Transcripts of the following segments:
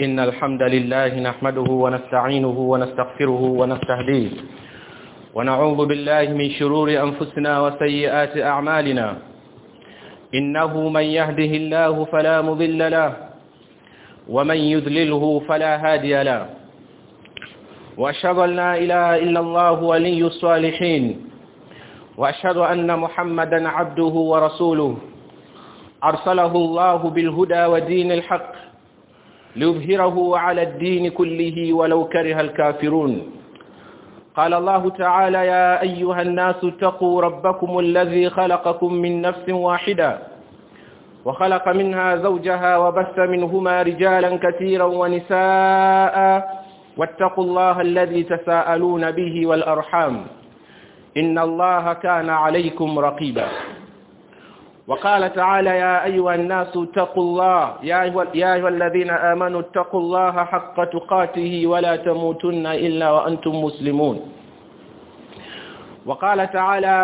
إن الحمد لله نحمده ونستعينه ونستغفره ونستهديه. ونعوذ بالله من شرور أنفسنا وسيئات أعمالنا. إنه من يهده الله فلا مضل له ومن يذلله فلا هادي له. وأشهد أن لا إله إلا الله ولي الصالحين. وأشهد أن محمدا عبده ورسوله. أرسله الله بالهدى ودين الحق. ليظهره على الدين كله ولو كره الكافرون. قال الله تعالى يا أيها الناس اتقوا ربكم الذي خلقكم من نفس واحدة وخلق منها زوجها وبث منهما رجالا كثيرا ونساء واتقوا الله الذي تساءلون به والأرحام. إن الله كان عليكم رقيبا. وقال تعالى يا أيها الناس اتقوا الله. يا أيها, يا أيها الذين آمنوا اتقوا الله حق تقاته ولا تموتن إلا وأنتم مسلمون. وقال تعالى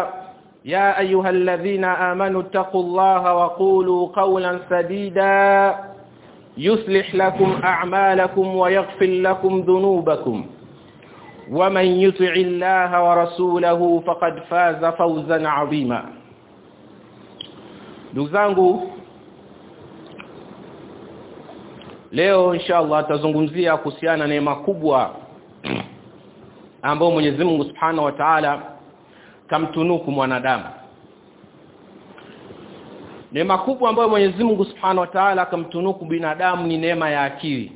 يا أيها الذين آمنوا اتقوا الله وقولوا قولا سديدا. يصلح لكم أعمالكم ويغفر لكم ذنوبكم. ومن يطع الله ورسوله فقد فاز فوزا عظيما. Ndugu zangu leo inshallah tazungumzia kuhusiana na neema kubwa ambayo Mwenyezi Mungu Subhanahu wa Ta'ala kamtunuku mwanadamu. Neema kubwa ambayo Mwenyezi Mungu Subhanahu wa Ta'ala kamtunuku binadamu ni neema ya akili.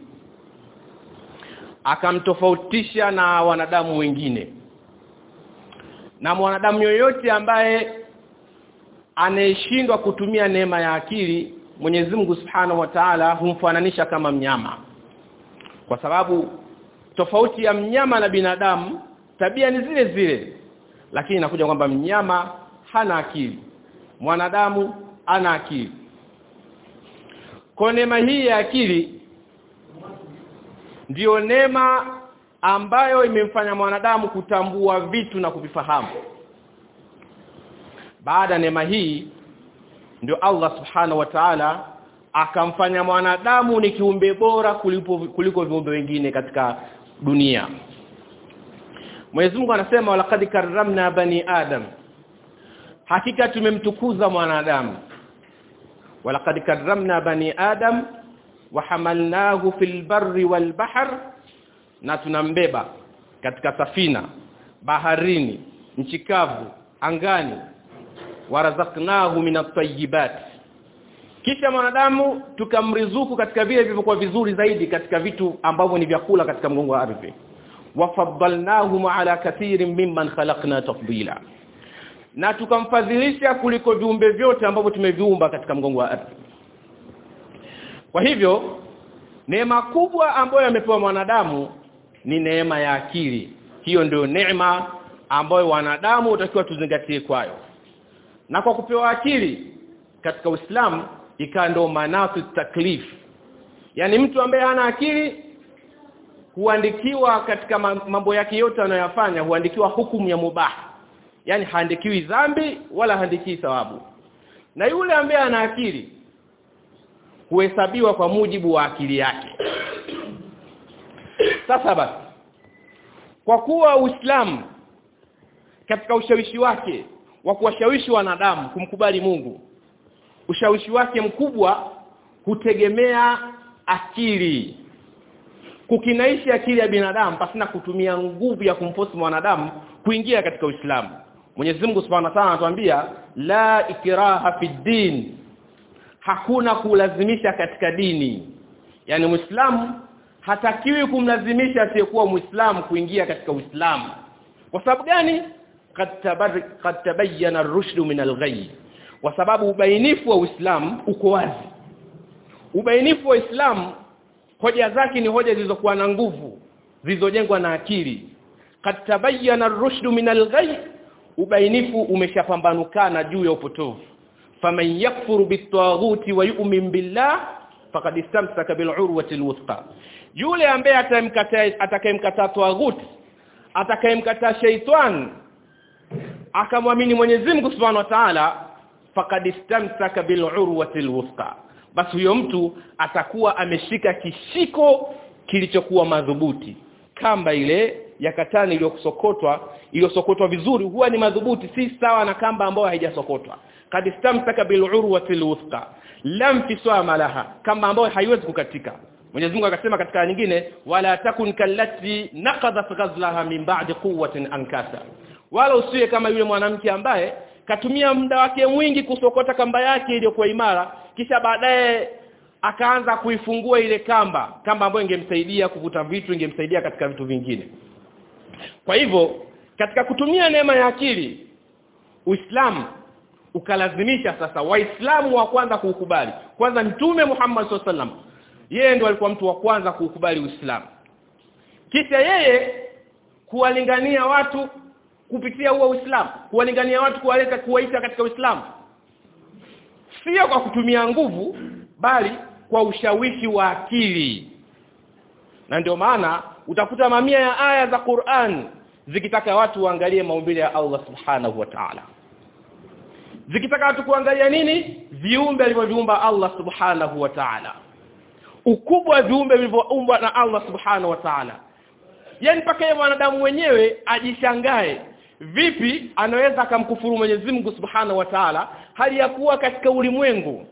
Akamtofautisha na wanadamu wengine. Na mwanadamu yoyote ambaye anayeshindwa kutumia neema ya akili Mwenyezi Mungu Subhanahu wa Ta'ala humfananisha kama mnyama. Kwa sababu tofauti ya mnyama na binadamu tabia ni zile zile. Lakini inakuja kwamba mnyama hana akili. Mwanadamu ana akili. Kwa neema hii ya akili ndiyo neema ambayo imemfanya mwanadamu kutambua vitu na kuvifahamu baada neema hii ndio Allah subhanahu wa ta'ala akamfanya mwanadamu ni kiumbe bora kuliko kuliko viumbe wengine katika dunia. Mwenyezi Mungu anasema walaqad karramna bani adam. Hakika tumemtukuza mwanadamu. Walaqad karramna bani adam wa hamalnahu fil barri wal bahr na tunambeba katika safina baharini nchikavu angani warazaknahu min at-tayyibat. Kisha mwanadamu tukamrizuku katika vile vilivyokuwa vizuri zaidi katika vitu ambavyo ni vyakula katika mgongo wa ardhi. Wafaddalnahu ala kathirin mimman khalaqna tafdila. Na tukamfadhilisha kuliko viumbe vyote ambavyo tumeviumba katika mgongo wa ardhi. Kwa hivyo neema kubwa ambayo amepewa mwanadamu ni neema ya akili. Hiyo ndio neema ambayo wanadamu utakiwa tuzingatie kwayo na kwa kupewa akili katika Uislamu ikawa ndio manasu taklif. Yani mtu ambaye hana akili huandikiwa katika mambo yake yote anayoyafanya huandikiwa hukumu ya mubah. Yani haandikiwi dhambi wala haandikiwi thawabu. Na yule ambaye ana akili huhesabiwa kwa mujibu wa akili yake. Sasa basi kwa kuwa Uislamu katika ushawishi wake wa kuwashawishi wanadamu kumkubali Mungu. Ushawishi wake mkubwa hutegemea akili. Kukinaishi akili ya binadamu pasina kutumia nguvu ya kumfosi mwanadamu kuingia katika Uislamu. Mwenyezi Mungu Subhanahu wa Ta'ala anatuambia la ikraha fi din hakuna kulazimisha katika dini. Yani Muislamu hatakiwi kumlazimisha asiyekuwa Muislamu kuingia katika Uislamu. Kwa sababu gani qad tabayyana ar-rushd min al-ghayy. Kwa sababu ubainifu wa Uislamu uko wazi. Ubainifu wa Uislamu hoja zake ni hoja zilizokuwa na nguvu zilizojengwa na akili. Qad tabayyana ar-rushd min al-ghay ubainifu umeshapambanukana juu ya upotovu. Faman yakfuru bit-taghuti wa yu'min billah faqad istamsaka bil-urwati al-wuthqa. Yule ambaye atakayemkataa atakayemkataa taghuti atakayemkataa shaitan akamwamini Mwenyezi Mungu Subhanahu wa Ta'ala faqad istamsaka bil urwatil wuthqa basi huyo mtu atakuwa ameshika kishiko kilichokuwa madhubuti. Kamba ile ya katani iliyosokotwa iliyosokotwa vizuri huwa ni madhubuti si sawa na kamba ambayo haijasokotwa. Kad istamsaka bil urwatil wuthqa lam fisama laha. Kamba ambayo haiwezi kukatika. Mwenyezi Mungu akasema katika nyingine wala takun kallati naqadat ghazlaha min ba'di quwwatin ankasa wala usiwe kama yule mwanamke ambaye katumia muda wake mwingi kusokota kamba yake iliyokuwa imara kisha baadaye akaanza kuifungua ile kamba kamba ambayo ingemsaidia kuvuta vitu ingemsaidia katika vitu vingine. Kwa hivyo katika kutumia neema ya akili Uislamu ukalazimisha sasa waislamu wa kwanza kuukubali. Kwanza mtume Muhammad SAW yeye ndo alikuwa mtu wa kwanza kuukubali Uislamu. Kisha yeye kuwalingania watu kupitia huo Uislamu kuwalingania watu kuwaleta kuwaita katika Uislamu. Sio kwa kutumia nguvu bali kwa ushawishi wa akili. Na ndio maana utakuta mamia ya aya za Qur'an zikitaka watu waangalie maumbile ya Allah Subhanahu wa Ta'ala. Zikitaka watu kuangalia nini? Viumbe alivyoviumba Allah Subhanahu wa Ta'ala. Ukubwa wa viumbe vilivyoumbwa na Allah Subhanahu wa Ta'ala. Yani mpaka yeye mwanadamu mwenyewe ajishangae vipi anaweza akamkufuru Mwenyezi Mungu Subhanahu wa Ta'ala hali ya kuwa katika ulimwengu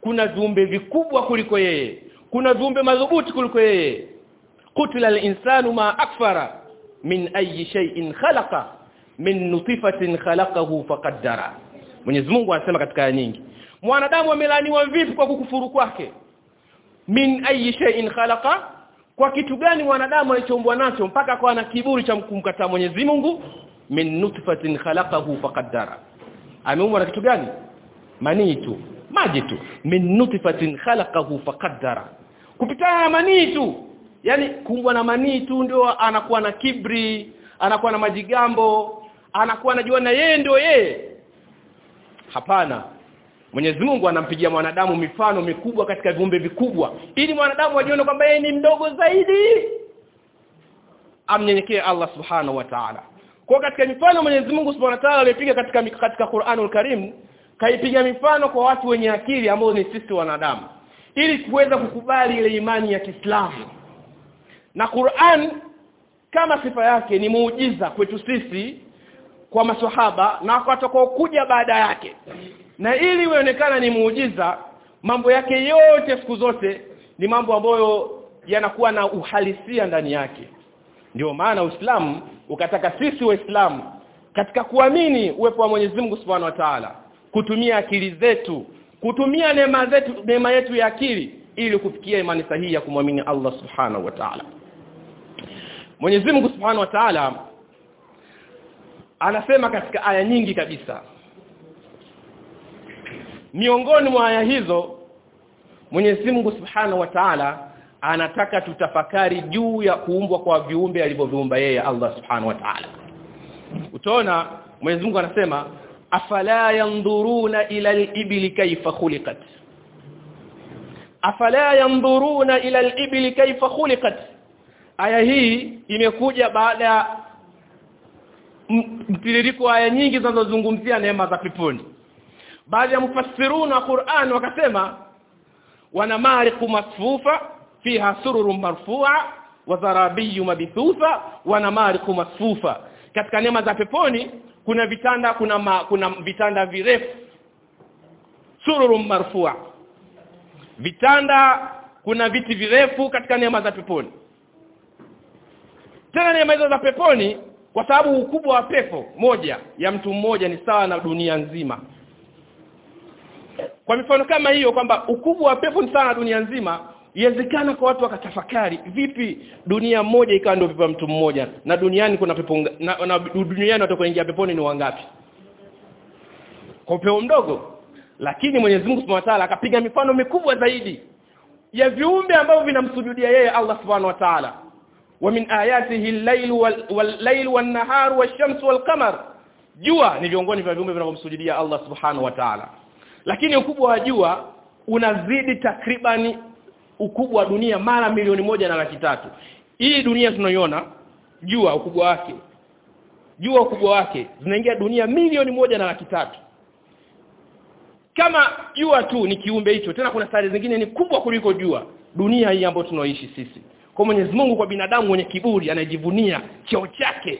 kuna viumbe vikubwa kuliko yeye kuna viumbe madhubuti kuliko yeye. Kutila al-insanu ma akfara min ayi shay'in khalaqa min nutifatin khalaqahu faqaddara. Mwenyezi Mungu anasema katika aya nyingi mwanadamu amelaniwa vipi kwa kukufuru kwake? Min ayi shay'in khalaqa kwa kitu gani mwanadamu alichoumbwa nacho mpaka kwa ana kiburi cha kumkataa Mwenyezi Mungu min nutfatin khalaqahu faqaddara. Ameumbwa na kitu gani? Manii tu. Maji tu. Min nutfatin khalaqahu faqaddara. Kupitana na manii tu yani kumbwa na manii tu ndio anakuwa na kibri anakuwa na majigambo anakuwa anajua na yeye ndio yeye. Hapana. Mwenyezi Mungu anampigia mwanadamu mifano mikubwa katika viumbe vikubwa ili mwanadamu ajione kwamba yeye ni mdogo zaidi. Amnyenyekee Allah Subhanahu wa Ta'ala. Kwa katika mifano Mwenyezi Mungu Subhanahu wa Ta'ala alipiga katika katika Qur'anul Karim kaipiga mifano kwa watu wenye akili ambao ni sisi wanadamu. Ili kuweza kukubali ile imani ya Kiislamu. Na Qur'an kama sifa yake ni muujiza kwetu sisi kwa maswahaba na kwa kuja baada yake. Na ili ionekana ni muujiza mambo yake yote siku zote ni mambo ambayo yanakuwa na uhalisia ndani yake ndio maana Uislamu ukataka sisi waislamu katika kuamini uwepo wa Mwenyezi Mungu Subhanahu wa Ta'ala kutumia akili zetu kutumia neema zetu neema yetu ya akili ili kufikia imani sahihi ya kumwamini Allah Subhanahu wa Ta'ala. Mwenyezi Mungu Subhanahu wa Ta'ala anasema katika aya nyingi kabisa. Miongoni mwa aya hizo Mwenyezi Mungu Subhanahu wa Ta'ala anataka tutafakari juu ya kuumbwa kwa viumbe alivyoviumba yeye Allah Subhanahu wa Ta'ala. Utaona Mwenyezi Mungu anasema afala yanzuruna ila al-ibli kayfa khuliqat? Afala yanzuruna ila al-ibli kayfa khuliqat? Aya hii imekuja baada ya mtiririko aya nyingi zinazozungumzia neema za peponi. Baadhi ya mufassiruna Qur'an wakasema wana mariqu masfufa fiha sururun marfu'a wa zarabiyu mabithufa مصفوفه katika neema za peponi kuna vitanda kuna ma, kuna vitanda virefu. Sururu marfu'a. Vitanda kuna viti virefu katika neema za peponi. Tena neema hizo za peponi kwa sababu ukubwa wa pepo moja ya mtu mmoja ni sawa na dunia nzima. Kwa mifano kama hiyo kwamba ukubwa wa pepo ni sawa na dunia nzima iwezekana kwa watu wakatafakari vipi dunia moja ikawa ndio pepo mtu mmoja na duniani kuna pepo na, na duniani watu kuingia peponi ni wangapi? Kwa upeo mdogo. Lakini Mwenyezi Mungu Subhanahu wa Ta'ala akapiga mifano mikubwa zaidi ya viumbe ambavyo vinamsujudia yeye Allah subhanahu wa ta'ala. Wa min ayatihi al-lail wal-lail wan-nahar wash-shams wal-qamar jua ni viongoni vya viumbe vinavyomsujudia Allah subhanahu wa ta'ala. Lakini ukubwa wa jua unazidi takribani ukubwa wa dunia mara milioni moja na laki tatu. Hii dunia tunaiona jua ukubwa wake jua ukubwa wake zinaingia dunia milioni moja na laki tatu. Kama jua tu ni kiumbe hicho tena kuna stari zingine ni kubwa kuliko jua dunia hii ambayo tunaoishi sisi. Kwa Mwenyezi Mungu kwa binadamu mwenye kiburi anajivunia cheo chake.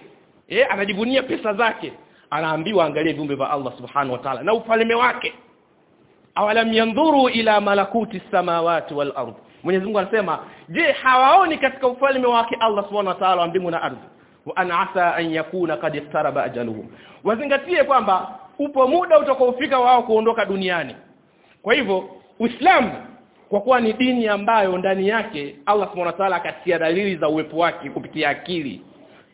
Eh anajivunia pesa zake. Anaambiwa angalie viumbe vya Allah subhanahu wa ta'ala na ufalme wake. Awalam yandhuru ila malakuti samawati wal ardh Mwenyezi Mungu anasema je hawaoni katika ufalme wake Allah subhanahu wa ta'ala mbingu na ardhi? Wa an asa an yakuna qad iftaraba ajaluhum. Wazingatie kwamba upo muda utakaofika wao kuondoka duniani. Kwa hivyo Uislamu kwa kuwa ni dini ambayo ndani yake Allah subhanahu wa ta'ala akatia dalili za uwepo wake kupitia akili.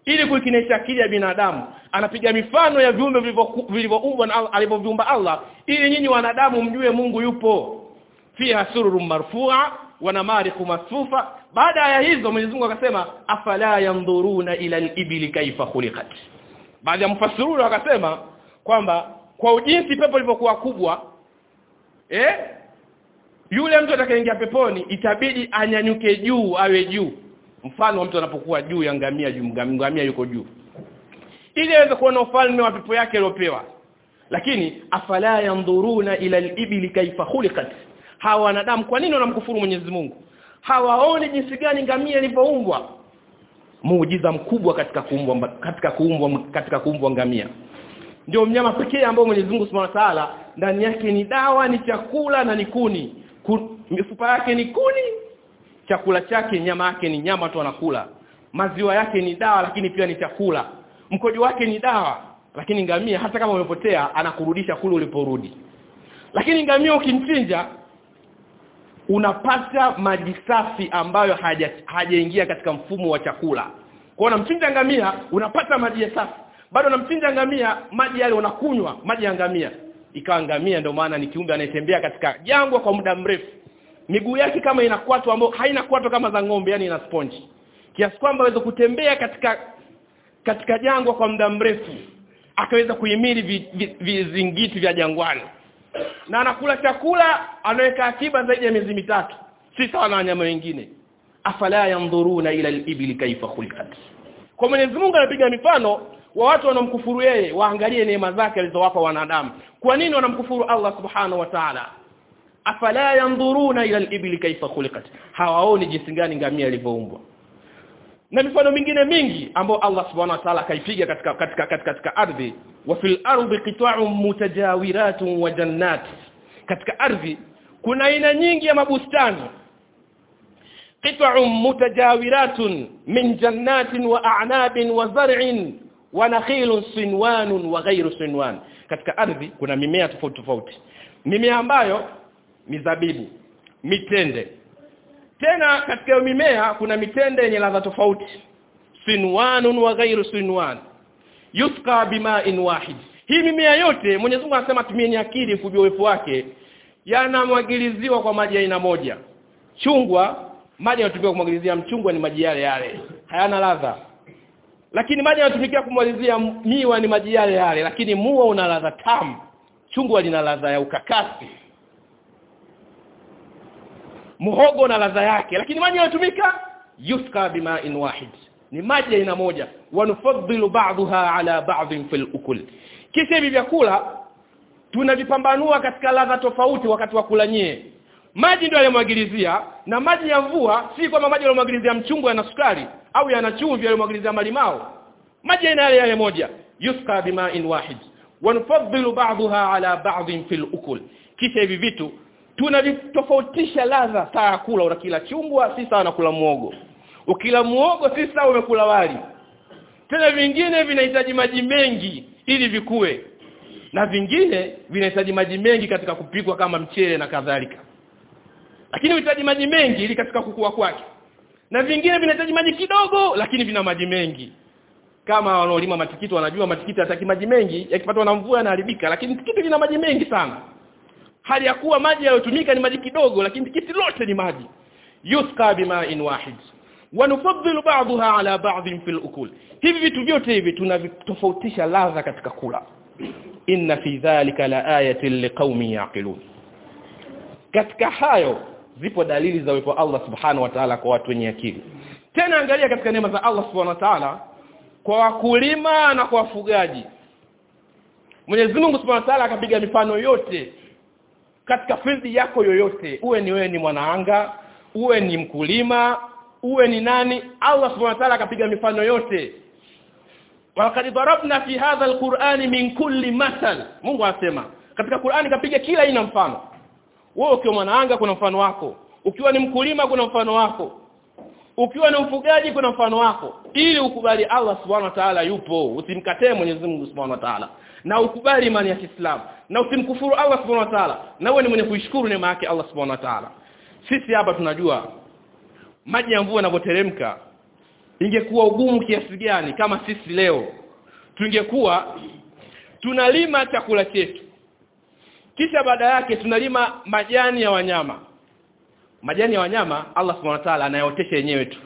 Ili kuikinesha akili ya binadamu anapiga mifano ya viumbe vilivyoumbwa na alivyoviumba Allah ili nyinyi wanadamu mjue Mungu yupo. Fiha sururum marfu'a wa mariku masfufa baada ya hizo Mwenyezi Mungu akasema afala yanzuruna ila al-ibli kaifa khuliqat. Baadhi ya mufassiruna wakasema kwamba kwa ujinsi pepo ilivyokuwa kubwa eh yule mtu atakayeingia peponi itabidi anyanyuke juu awe juu. Mfano mtu anapokuwa juu ya ngamia juu ngamia yuko juu. Ili aweze kuona ufalme wa pepo yake aliopewa lakini afala yanzuruna ila al-ibli kaifa khuliqat hawa wanadamu kwa nini wanamkufuru Mwenyezi Mungu? Hawaoni jinsi gani ngamia ilivyoumbwa? Muujiza mkubwa katika kuumbwa katika kuumbwa katika kuumbwa ngamia. Ndio mnyama pekee ambao Mwenyezi Mungu Subhanahu wa Ta'ala ndani yake ni dawa ni chakula na ni kuni. Mifupa yake ni kuni chakula chake nyama yake ni nyama tu anakula. Maziwa yake ni dawa lakini pia ni chakula. Mkojo wake ni dawa lakini ngamia hata kama umepotea anakurudisha kule uliporudi. Lakini ngamia ukimchinja unapata maji safi ambayo haja katika mfumo wa chakula. Kwa unamchinja ngamia unapata maji safi. Bado unamchinja ngamia maji yale unakunywa maji ya ngamia. Ikawa ngamia ndio maana ni kiumbe anayetembea katika jangwa kwa muda mrefu. Miguu yake kama ina kwato ambayo haina kwato kama za ng'ombe yani ina sponge. Kiasi kwamba aweza kutembea katika katika jangwa kwa muda mrefu akaweza kuhimili vizingiti vi, vi vya jangwani na anakula chakula anaweka akiba zaidi ya miezi mitatu. Si sawa na wanyama wengine. Afala yanzuruna ila al-ibli kaifa khuliqat. Kwa Mwenyezi Mungu anapiga mifano wa watu wanamkufuru yeye waangalie neema zake alizowapa wanadamu. Kwa nini wanamkufuru Allah subhanahu wa ta'ala? Afala yanzuruna ila al-ibli kaifa khuliqat. Hawaoni jinsi gani ngamia alivyoumbwa na mifano mingine mingi ambao Allah subhanahu wa ta'ala kaipiga katika katika katika, katika ardhi. Wa fil ardi qita'un mutajawiratun wa jannat. Katika ardhi kuna aina nyingi ya mabustani. Qita'un mutajawiratun min jannatin wa a'nabin wa zar'in wa nakhilun sinwanun wa ghayru sinwan. Katika ardhi kuna mimea tofauti tofauti. Mimea ambayo mizabibu mitende tena katika mimea kuna mitende yenye ladha tofauti. Sinwanun wa ghairu sinwan yusqa bima'in wahid. Hii mimea yote Mwenyezi Mungu anasema tumieni akili kujua uwepo wake yanamwagiliziwa kwa maji aina moja. Chungwa maji yanatumika kumwagilizia mchungwa ni maji yale yale. Hayana ladha. Lakini maji yanatumika kumwagilizia miwa ni maji yale yale. Lakini mua una ladha tamu. Chungwa lina ladha ya ukakasi muhogo na ladha yake. Lakini maji yanatumika yuska bima'in wahid. Ni maji aina moja. Wanufaddilu ba'daha ala ba'dhin fil ukul. Kisha hivi vyakula tunavipambanua katika ladha tofauti wakati wa kula nyie. Maji ndio yalimwagilizia na maji ya mvua si kama maji yalimwagilizia mchungu yana sukari au yana chumvi yalimwagilizia malimao. Maji aina yale yale moja. Yuska bima'in wahid. Wanufaddilu ba'daha ala ba'dhin fil ukul. Kisha hivi vitu tunavitofautisha ladha saa kula. Unakila chungwa si sawa na kula muogo ukila muogo si sawa umekula wali. Tena vingine vinahitaji maji mengi ili vikue. Na vingine vinahitaji maji mengi katika kupikwa kama mchele na kadhalika. Lakini vinahitaji maji mengi ili katika kukua kwake. Na vingine vinahitaji maji kidogo lakini vina maji mengi. Kama wanaolima matikiti wanajua matikiti hataki maji mengi. Yakipatwa na mvua yanaharibika lakini tikiti vina maji mengi sana hali ya kuwa maji yanayotumika ni maji kidogo lakini kiti lote ni maji. Yusqa bima'in wahid. Wa nufaddilu ba'daha ala ba'dhin fil ukul. Hivi vitu vyote hivi tunavitofautisha ladha katika kula. Inna fi dhalika la ayatin liqaumin yaqilun. Katika hayo zipo dalili za uwepo Allah subhanahu wa ta'ala kwa watu wenye akili. Tena angalia katika neema za Allah subhanahu wa ta'ala kwa wakulima na kwa wafugaji. Mwenyezi Mungu Subhanahu wa Ta'ala akapiga mifano yote katika fildi yako yoyote uwe ni wewe ni mwanaanga uwe ni mkulima uwe ni nani Allah Subhanahu wa Ta'ala akapiga mifano yote. Wakati darabna fi hadha alquran min kulli mathal. Mungu anasema katika Qur'ani kapiga kila aina mfano. Wewe ukiwa mwanaanga kuna mfano wako ukiwa ni mkulima kuna mfano wako ukiwa ni mfugaji kuna mfano wako. Ili ukubali Allah subhanahu wa ta'ala yupo usimkatee Mwenyezi Mungu subhanahu wa ta'ala na ukubali imani ya Kiislamu na usimkufuru Allah subhanahu wa ta'ala na uwe ni mwenye kuishukuru neema yake Allah subhanahu wa ta'ala. Sisi hapa tunajua maji ya mvua yanapoteremka ingekuwa ugumu kiasi gani kama sisi leo. Tungekuwa tunalima chakula chetu kisha baada yake tunalima majani ya wanyama. Majani ya wanyama Allah subhanahu wa ta'ala anayaotesha yenyewe tu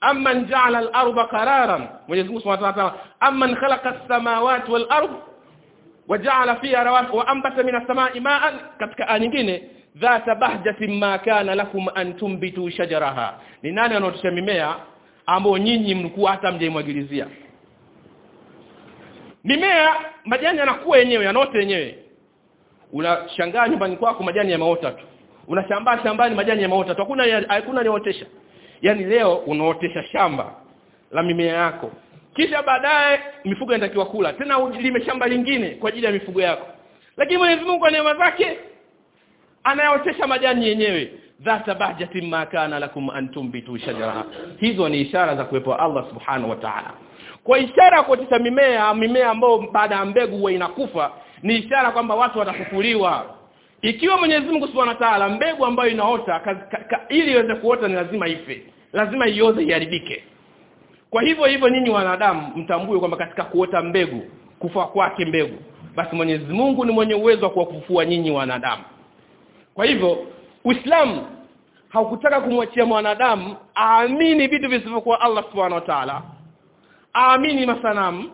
amman ja'ala al-ardha qararan. Mwenyezi Mungu Subhanahu wa ta'ala amman khalaqa as-samawati wal-ardh wa ja'ala fiha rawasi wa anbata minas samai ma'an. Katika aya nyingine dhata bahjatin ma kana lakum an tumbitu shajaraha. Ni nani anaotesha mimea ambao nyinyi mnakuwa hata mjaimwagilizia mimea majani yanakuwa yenyewe yanaota yenyewe. Unashangaa nyumbani kwako majani yameota tu. Unashambaa shambani majani yameota tu. Hakuna hakuna niotesha yani leo unaotesha shamba la mimea yako. Kisha baadaye mifugo inatakiwa kula. Tena ulime shamba lingine kwa ajili ya mifugo yako. Lakini Mwenyezi Mungu kwa neema zake anayotesha majani yenyewe. Dhata bahjatin ma kana lakum antum bitu shajara hizo ni ishara za kuwepo Allah subhanahu wa ta'ala. Kwa ishara ya kuotesha mimea mimea ambayo baada ya mbegu huwa inakufa ni ishara kwamba watu watafufuliwa ikiwa Mwenyezi Mungu Subhanahu wa Ta'ala mbegu ambayo inaota ka, ka, ili iweze kuota ni lazima ife. Lazima ioze iharibike. Kwa hivyo hivyo nyinyi wanadamu mtambue kwamba katika kuota mbegu kufa kwake mbegu basi Mwenyezi Mungu ni mwenye uwezo wa kuwafufua nyinyi wanadamu. Kwa hivyo Uislamu haukutaka kumwachia mwanadamu aamini vitu visivyokuwa Allah Subhanahu wa Ta'ala aamini masanamu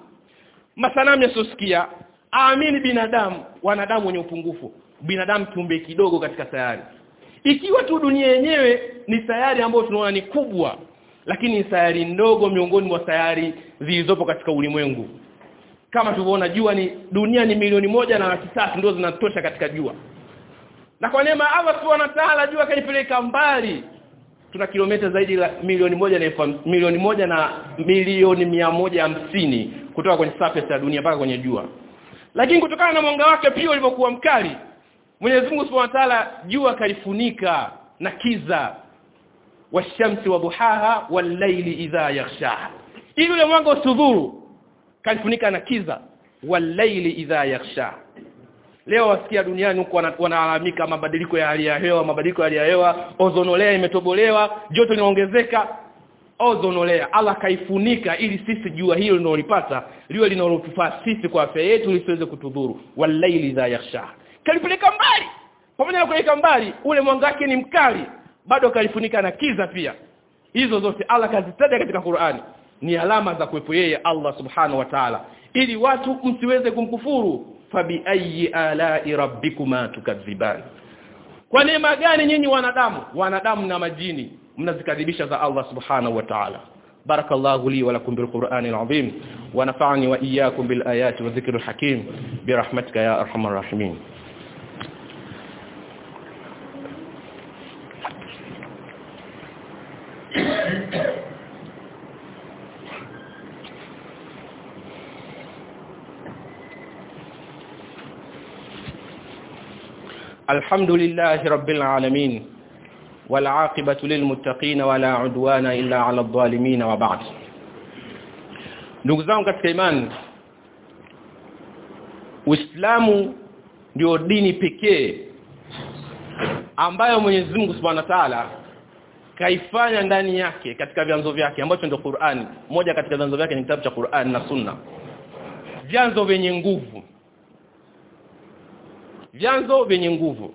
masanamu yasosikia aamini binadamu wanadamu wenye upungufu binadamu kiumbe kidogo katika sayari. Ikiwa tu dunia yenyewe ni sayari ambayo tunaona ni kubwa lakini ni sayari ndogo miongoni mwa sayari zilizopo katika ulimwengu. Kama tulivyoona jua ni dunia ni milioni moja na laki tatu ndio zinatosha katika jua. Na kwa neema Allah subhanahu wa ta'ala jua kanipeleka mbali. Tuna kilomita zaidi la milioni moja na milioni moja na milioni mia moja hamsini kutoka kwenye surface ya dunia mpaka kwenye jua. Lakini kutokana na mwanga wake pia ulivyokuwa mkali Mwenyezi Mungu Subhanahu wa Ta'ala jua kalifunika na kiza. Washamsi wa duhaha walaili idha yaghshaha. Ili ule mwanga usudhuru kalifunika na kiza. Walaili idha yaghsha leo wasikia duniani huko wanalalamika mabadiliko ya hali ya hewa mabadiliko ya hali ya hewa ozonolea imetobolewa joto linaongezeka. Ozonolea Allah kaifunika ili sisi jua hilo linalolipata liwe linalotufaa sisi kwa afya yetu lisiweze kutudhuru. Walaili idha yaghshaha kalipeleka mbali pamoja na kupeleka mbali ule mwanga wake ni mkali bado kalifunika na kiza pia hizo zote Allah kazitaja katika Qur'ani ni alama za kuwepo yeye Allah subhanahu wa ta'ala ili watu msiweze kumkufuru fabi ayi ala'i rabbikuma tukadziban kwa neema gani nyinyi wanadamu wanadamu na majini mnazikadhibisha za Allah subhanahu wa ta'ala بارك الله لي ولكم بالقرآن العظيم ونفعني وإياكم بالآيات والذكر الحكيم برحمتك يا أرحم الراحمين الحمد لله رب العالمين والعاقبة للمتقين ولا عدوان إلا على الظالمين وبعد ndugu zangu katika imani Uislamu ndio dini pekee ambayo Mwenyezi Mungu Subhanahu wa Ta'ala kaifanya ndani yake katika vyanzo vyake ambacho ndio Qur'ani moja katika vyanzo vyake ni kitabu cha Qur'ani na Sunna vyanzo vyenye nguvu vyanzo vyenye nguvu.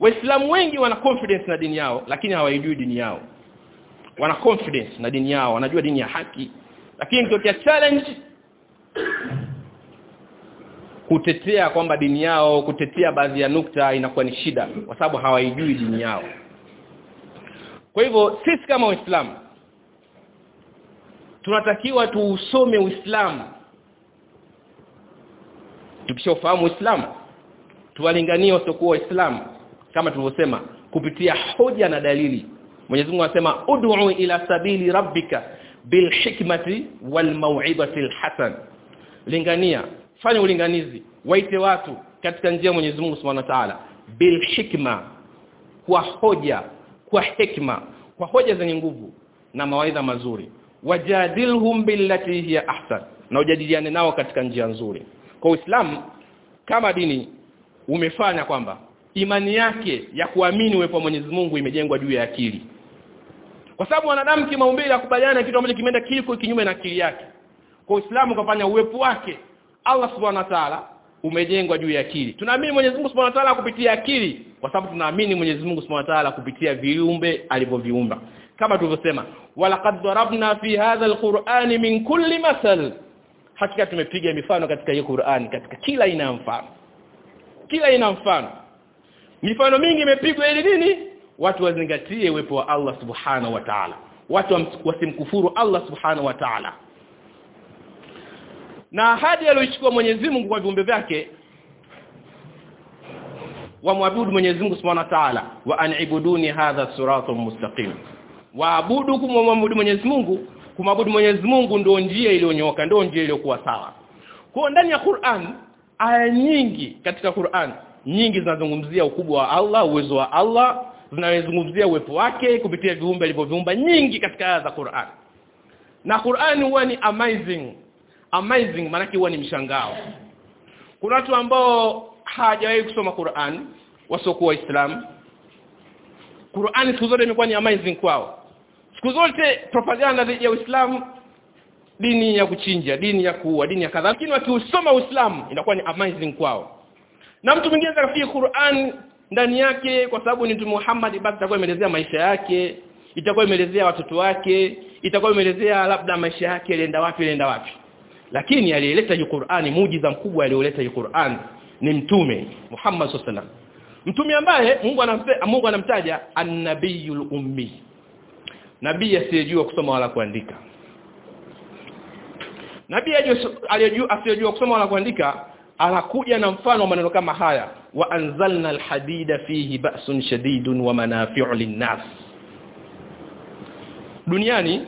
Waislamu wengi wana confidence na dini yao lakini hawaijui dini yao. Wana confidence na dini yao wanajua dini ya haki. Lakini kitokea challenge kutetea kwamba dini yao kutetea baadhi ya nukta inakuwa ni shida kwa sababu hawaijui dini yao. Kwa hivyo sisi kama waislamu tunatakiwa tuusome uislamu. Tukishofahamu uislamu tuwalinganie wasiokuwa waislamu kama tulivyosema kupitia hoja na dalili. Mwenyezi Mungu anasema ud'u ila sabili rabbika bil hikmati wal mau'izati hasan. Lingania fanya ulinganizi waite watu katika njia ya Mwenyezi Mungu Subhanahu wa Ta'ala. Bil hikma kwa hoja kwa hikma kwa hoja zenye nguvu na mawaidha mazuri. Wajadilhum billati hiya ahsan na ujadiliane nao katika njia nzuri. Kwa Uislamu kama dini umefanya kwamba imani yake ya kuamini uwepo wa Mwenyezi Mungu imejengwa juu ya akili. Kwa sababu wanadamu kimaumbile akubaliana kitu ambacho kimeenda kiko kinyume na akili yake. Kwa Uislamu kafanya uwepo wake Allah Subhanahu wa Ta'ala umejengwa juu ya akili. Tunaamini Mwenyezi Mungu Subhanahu wa Ta'ala kupitia akili kwa sababu tunaamini Mwenyezi Mungu Subhanahu wa Ta'ala kupitia viumbe alivyoviumba. Kama tulivyosema walaqad darabna fi hadha alqur'ani min kulli masal hakika tumepiga mifano katika hii Qur'ani katika kila aina ya mfano kila ina mfano. Mifano mingi imepigwa ili nini? Watu wazingatie uwepo wa Allah subhanahu wa ta'ala. Watu wasimkufuru Allah subhanahu wa ta'ala. Na ahadi aliyochukua Mwenyezi Mungu kwa viumbe vyake wamwabudu Mwenyezi Mungu Subhanahu wa Ta'ala. Wa an'ibuduni hadha siratun mustaqim. Waabudu kumwabudu Mwenyezi Mungu kumwabudu Mwenyezi Mungu ndio njia iliyonyooka ndio njia iliyokuwa sawa. Kwa ndani ya Qur'an aya nyingi katika Qur'an. Nyingi zinazungumzia ukubwa wa Allah uwezo wa Allah zinazungumzia uwepo wake kupitia viumbe alivyoviumba nyingi katika aya za Qur'an. Na Qur'an huwa ni amazing. Amazing maana huwa ni mshangao. Kuna watu ambao hawajawahi kusoma Qur'an wasiokuwa waislamu. Qur'an siku zote imekuwa ni amazing kwao. Siku zote propaganda ya Uislamu dini ya kuchinja dini ya kuua dini ya kadha. Lakini wakiusoma Uislamu inakuwa ni amazing kwao. Na mtu mwingine akafikiri Qur'an ndani yake kwa sababu ni Mtume Muhammad basi itakuwa imeelezea maisha yake itakuwa imeelezea watoto wake itakuwa imeelezea labda maisha yake alienda wapi alienda wapi. Lakini aliyeleta hii Qur'ani muujiza mkubwa aliyoleta hii Qur'an ni mtume Muhammad sallallahu mtume ambaye Mungu anampe Mungu anamtaja an-nabiyul ummi. Nabii asiyejua kusoma wala kuandika nabii aliyejua asiyojua kusoma wala kuandika anakuja na mfano wa maneno kama haya wa anzalna alhadida fihi ba'sun shadidun wa manafi'u linnas. Duniani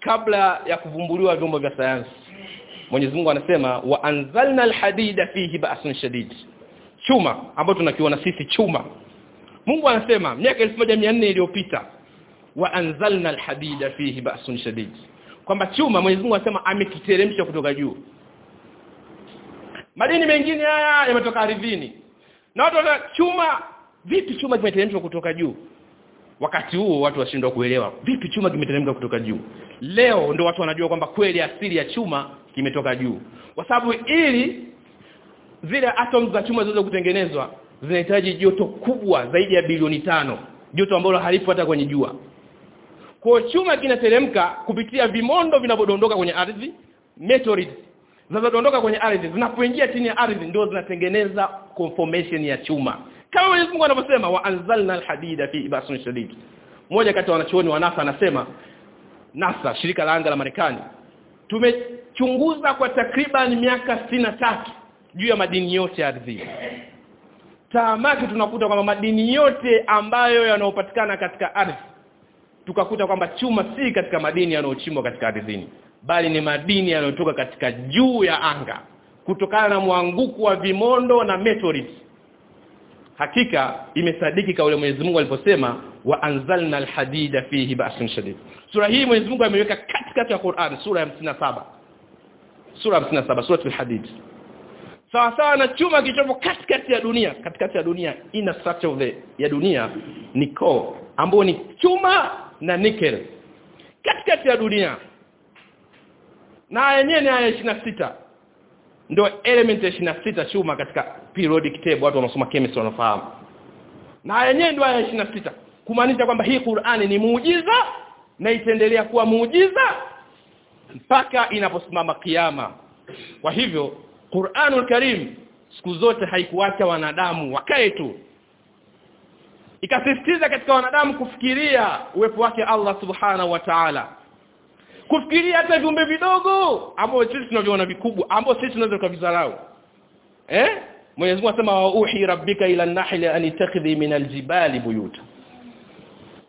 kabla ya kuvumbuliwa vyombo vya sayansi Mwenyezi Mungu anasema wa anzalna alhadida fihi ba'sun shadid. Chuma ambacho tunakiona sisi chuma. Mungu anasema miaka 1400 iliyopita wa anzalna alhadida fihi ba'sun shadid kwamba chuma Mwenyezi Mungu anasema amekiteremsha kutoka juu. Madini mengine haya yametoka ardhini. Na watu wana chuma vipi chuma kimeteremshwa kutoka juu? Wakati huo watu washindwa kuelewa vipi chuma kimeteremka kutoka juu? Leo ndio watu wanajua kwamba kweli asili ya chuma kimetoka juu. Kwa sababu ili zile atoms za chuma ziweze kutengenezwa zinahitaji joto kubwa zaidi ya bilioni tano. Joto ambalo halipo hata kwenye jua kwa chuma kinateremka kupitia vimondo vinavyodondoka kwenye ardhi meteorites zinazodondoka kwenye ardhi zinapoingia chini ya ardhi ndio zinatengeneza conformation ya chuma. Kama Mwenyezi Mungu anavyosema wa anzalna alhadida fi ibasun shadid. Mmoja kati ya wanachuoni wa NASA anasema NASA shirika la anga la Marekani tumechunguza kwa takriban miaka tatu juu ya madini yote ardhi. Taamaki tunakuta kwamba madini yote ambayo yanayopatikana katika ardhi tukakuta kwamba chuma si katika madini yanayochimbwa katika ardhini bali ni madini yanayotoka katika juu ya anga kutokana na mwanguko wa vimondo na meteorites. Hakika imesadiki kaule Mwenyezi Mungu aliposema wa anzalna alhadida fihi ba'sun shadid. Sura hii Mwenyezi Mungu ameweka katikati ya Qur'an sura ya 57 sura ya 57 sura al-hadid sawa sawa na chuma kilichopo katikati ya dunia. Katikati ya dunia ina structure of the ya dunia ni core ambayo ni chuma na nickel. Katikati ya dunia na yenyewe ni aya 26 ndio element ya 26 chuma katika periodic table watu wanasoma chemistry wanafahamu. Na yenyewe ndio aya 26 kumaanisha kwamba hii Qur'ani ni muujiza na itaendelea kuwa muujiza mpaka inaposimama kiyama. Kwa hivyo Qur'anul Karim siku zote haikuacha wanadamu wakae tu ikasisitiza katika wanadamu kufikiria uwepo wake Allah subhanahu wa ta'ala. Kufikiria hata viumbe vidogo ambao sisi tunaviona vikubwa ambao sisi tunaweza kuvizarau. Eh? Mwenyezi Mungu asema uhi rabbika ila an-nahli an takhidhi min al-jibali buyuta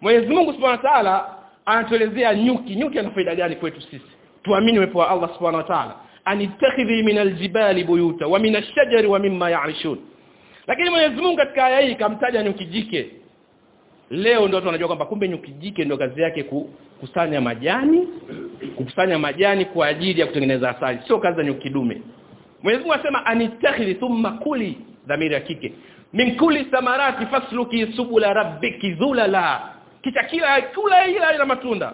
Mwenyezi Mungu Subhanahu wa Ta'ala anatuelezea nyuki. Nyuki ana faida gani kwetu sisi? Tuamini uwepo wa Allah Subhanahu wa Ta'ala. An takhidhi min al-jibali buyuta wa min ash-shajari wa mimma ya'rishun. Lakini Mwenyezi Mungu katika aya hii kamtaja nyuki jike leo ndio watu wanajua kwamba kumbe nyuki jike ndio kazi yake kukusanya majani kukusanya majani kwa ajili ya kutengeneza asali. Sio kazi ya nyuki dume. Mwenyezi Mungu anasema anitakhiri thumma kuli dhamiri ya kike. Min kuli samarati fasluki subula rabbiki dhulala kisha kila kula ila ila matunda.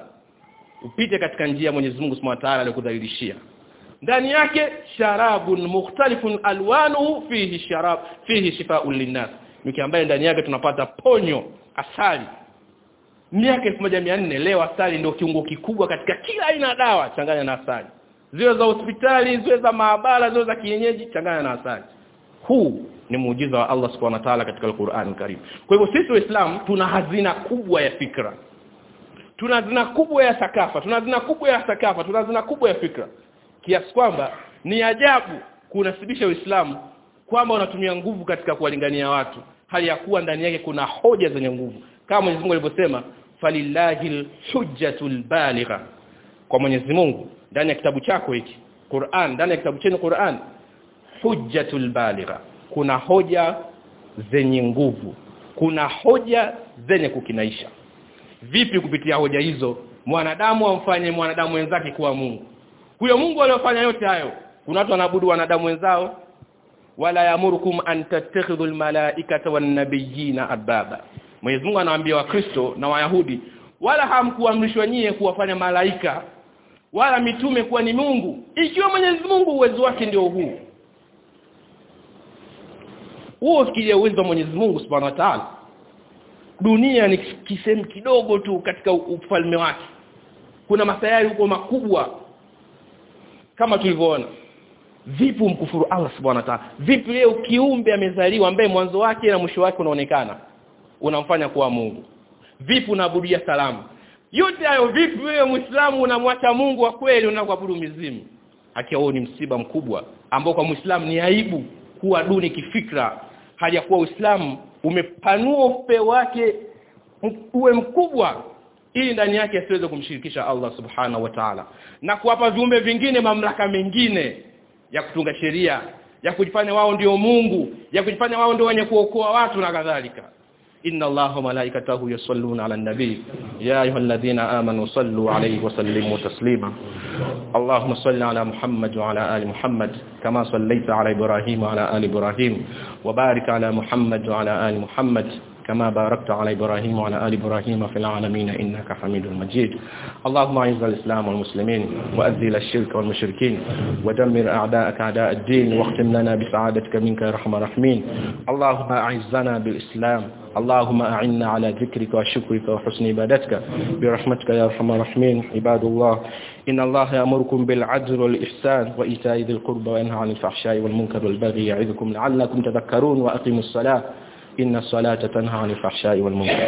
Upite katika njia Mwenyezi Mungu Subhanahu wa Ta'ala aliyokudhalilishia. Ndani yake sharabun mukhtalifun alwanuhu fihi sharab fihi shifaa'un linnas. Nyuki ambaye ndani yake tunapata ponyo asali. Miaka 1400 leo asali ndio kiungo kikubwa katika kila aina ya dawa changanya na asali. Ziwe za hospitali ziwe za maabara ziwe za kienyeji changanya na asali. Huu ni muujiza wa Allah subhanahu wa ta'ala katika Al-Qur'an Karim kwa hivyo sisi waislamu tuna hazina kubwa ya fikra. Tuna hazina kubwa ya sakafa tuna hazina kubwa ya sakafa tuna hazina kubwa ya fikra. Kiasi kwamba ni ajabu kunasibisha Uislamu kwamba unatumia nguvu katika kuwalingania watu hali ya kuwa ndani yake kuna hoja zenye nguvu. Kama Mwenyezi Mungu alivyosema falillahil hujjatul baligha kwa Mwenyezi Mungu ndani ya kitabu chako hiki Qur'an ndani ya kitabu chenu Qur'an hujjatul baligha kuna hoja zenye nguvu. Kuna hoja zenye kukinaisha. Vipi kupitia hoja hizo mwanadamu amfanye mwanadamu wenzake kuwa Mungu? Huyo Mungu aliyofanya yote hayo kuna watu wanaabudu wanadamu wenzao wala yamurukum an tattakhidhu almalaikata wan nabiyina arbaba Mwenyezi Mungu anawaambia wakristo na wayahudi wala hamkuamrishwa nyie kuwafanya malaika wala mitume kuwa ni Mungu. Ikiwa Mwenyezi Mungu uwezo wake ndio huu. Huo usikilie uwezo wa Mwenyezi Mungu Subhanahu wa Ta'ala. Dunia ni kisehemu kidogo tu katika ufalme wake. Kuna masayari huko makubwa kama tulivyoona vipi umkufuru Allah Subhanahu wa Ta'ala? Vipi leo kiumbe amezaliwa ambaye mwanzo wake na mwisho wake unaonekana unamfanya kuwa Mungu? Vipi unaabudia salamu? Yote hayo vipi wewe Muislamu unamwacha Mungu wa kweli unakuabudu mizimu? Akiwa ni msiba mkubwa ambao kwa Muislamu ni aibu kuwa duni kifikra. Hali ya kuwa Uislamu umepanua upe wake uwe mkubwa ili ndani yake asiweze kumshirikisha Allah subhanahu wa ta'ala. Na kuwapa viumbe vingine mamlaka mengine ya kutunga sheria ya kujifanya wao ndio Mungu ya kujifanya wao ndio wenye kuokoa watu na kadhalika. Inna allaha malaikatahu yusalluna ala nabi. Ya ayyuhalladhina amanu sallu alayhi wa sallimu taslima. Allahumma salli ala muhammad wa ala ali muhammad kama sallaita ala ibrahim wa ala ali ibrahim. Wa barik ala muhammad wa ala ali muhammad كما باركت على إبراهيم وعلى آل إبراهيم في العالمين إنك حميد مجيد. اللهم أعز الإسلام والمسلمين وأذل الشرك والمشركين ودمر أعداءك أعداء الدين واختم لنا بسعادتك منك يا رحمة الرحمين اللهم أعزنا بالإسلام. اللهم أعنا على ذكرك وشكرك وحسن عبادتك. برحمتك يا أرحم الراحمين. عباد الله إن الله يأمركم بالعدل والإحسان وإيتاء ذي القربى وينهى عن الفحشاء والمنكر والبغي يعظكم لعلكم تذكرون وأقيموا الصلاة. إن الصلاة تنهى عن الفحشاء والمنكر.